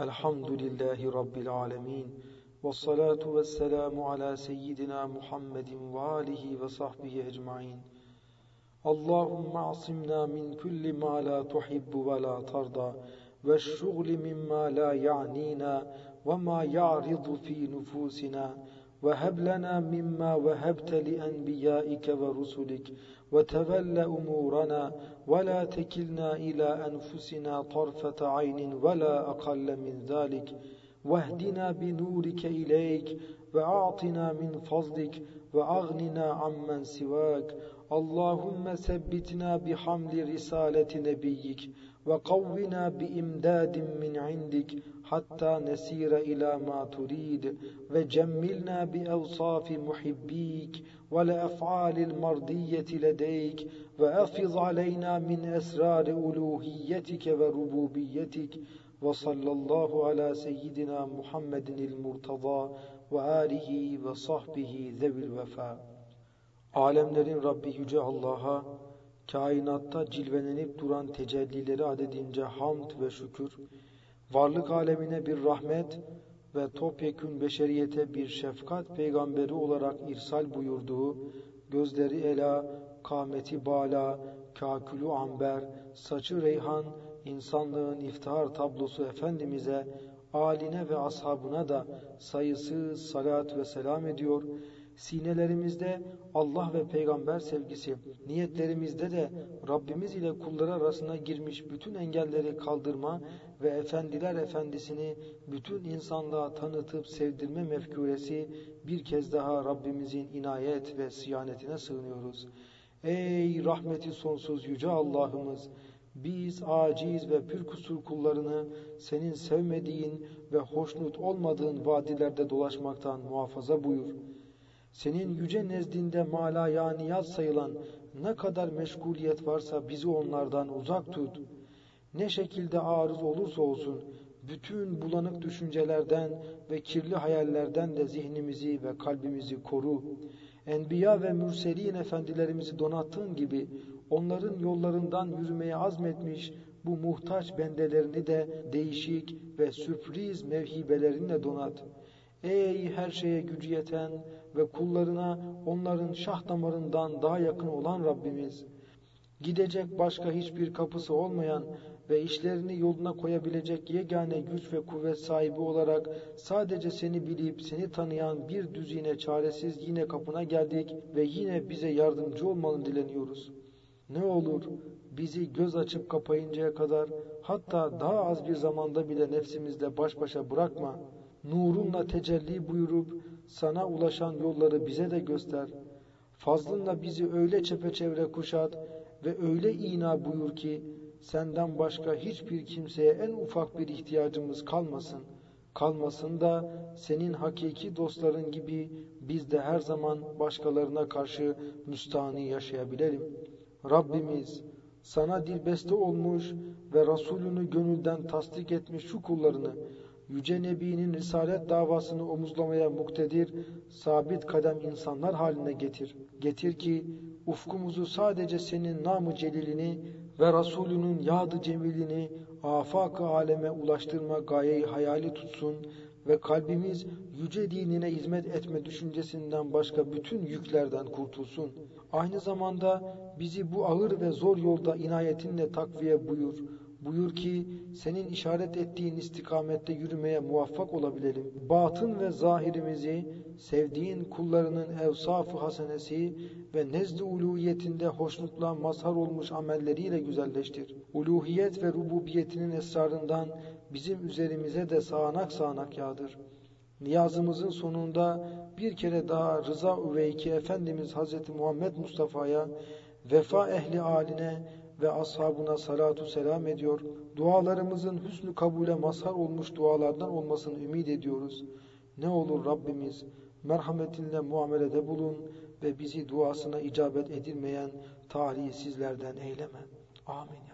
الحمد لله رب العالمين والصلاة والسلام على سيدنا محمد وآله وصحبه أجمعين اللهم اعصمنا من كل ما لا تحب ولا ترضى والشغل مما لا يعنينا وما يعرض في نفوسنا وهب لنا مما وهبت لأنبيائك ورسلك وتول أمورنا ولا تكلنا إلى أنفسنا طرفة عين ولا أقل من ذلك واهدنا بنورك إليك وأعطنا من فضلك وأغننا عمن سواك اللهم ثبتنا بحمل رسالة نبيك وقونا بإمداد من عندك حتى نسير إلى ما تريد وجملنا بأوصاف محبيك والأفعال المرضية لديك وأفض علينا من أسرار ألوهيتك وربوبيتك وصلى الله على سيدنا محمد المرتضى وآله وصحبه ذوي الوفاء Alemlerin Rabbi Yüce Allah'a kainatta cilvelenip duran tecellileri adedince hamd ve şükür, varlık alemine bir rahmet ve topyekün beşeriyete bir şefkat peygamberi olarak irsal buyurduğu, gözleri ela, kâmeti bala, kakülü amber, saçı reyhan, insanlığın iftihar tablosu Efendimiz'e, aline ve ashabına da sayısız salat ve selam ediyor Sinelerimizde Allah ve peygamber sevgisi, niyetlerimizde de Rabbimiz ile kulları arasına girmiş bütün engelleri kaldırma ve efendiler efendisini bütün insanlığa tanıtıp sevdirme mefkuresi bir kez daha Rabbimizin inayet ve siyanetine sığınıyoruz. Ey rahmeti sonsuz yüce Allah'ımız! Biz aciz ve pürkusur kullarını senin sevmediğin ve hoşnut olmadığın vadilerde dolaşmaktan muhafaza buyur. Senin yüce nezdinde malayaniyat sayılan ne kadar meşguliyet varsa bizi onlardan uzak tut. Ne şekilde arız olursa olsun bütün bulanık düşüncelerden ve kirli hayallerden de zihnimizi ve kalbimizi koru. Enbiya ve mürselin efendilerimizi donattığın gibi onların yollarından yürümeye azmetmiş bu muhtaç bendelerini de değişik ve sürpriz mevhibelerinle donat. Ey her şeye gücü yeten ve kullarına onların şah damarından daha yakın olan Rabbimiz, gidecek başka hiçbir kapısı olmayan ve işlerini yoluna koyabilecek yegane güç ve kuvvet sahibi olarak sadece seni bilip seni tanıyan bir düzine çaresiz yine kapına geldik ve yine bize yardımcı olmanı dileniyoruz. Ne olur bizi göz açıp kapayıncaya kadar hatta daha az bir zamanda bile nefsimizle baş başa bırakma. Nurunla tecelli buyurup sana ulaşan yolları bize de göster. Fazlınla bizi öyle çepeçevre kuşat ve öyle ina buyur ki senden başka hiçbir kimseye en ufak bir ihtiyacımız kalmasın. Kalmasın da senin hakiki dostların gibi biz de her zaman başkalarına karşı müstahni yaşayabilelim. Rabbimiz sana dilbeste olmuş ve Resulünü gönülden tasdik etmiş şu kullarını Yüce Nebi'nin risalet davasını omuzlamaya muktedir, sabit kadem insanlar haline getir. Getir ki ufkumuzu sadece senin namı celilini ve Resulünün yadı cemilini afak-ı aleme ulaştırma gayeyi hayali tutsun ve kalbimiz yüce dinine hizmet etme düşüncesinden başka bütün yüklerden kurtulsun. Aynı zamanda bizi bu ağır ve zor yolda inayetinle takviye buyur. Buyur ki senin işaret ettiğin istikamette yürümeye muvaffak olabilelim. Batın ve zahirimizi sevdiğin kullarının evsaf-ı hasenesi ve nezd-i uluhiyetinde hoşnutla mazhar olmuş amelleriyle güzelleştir. Uluhiyet ve rububiyetinin esrarından bizim üzerimize de sağanak sağanak yağdır. Niyazımızın sonunda bir kere daha Rıza Üveyki Efendimiz Hazreti Muhammed Mustafa'ya vefa ehli aline ve ashabına salatu selam ediyor. Dualarımızın hüsnü kabule mazhar olmuş dualardan olmasını ümit ediyoruz. Ne olur Rabbimiz merhametinle muamelede bulun ve bizi duasına icabet edilmeyen talihsizlerden eyleme. Amin.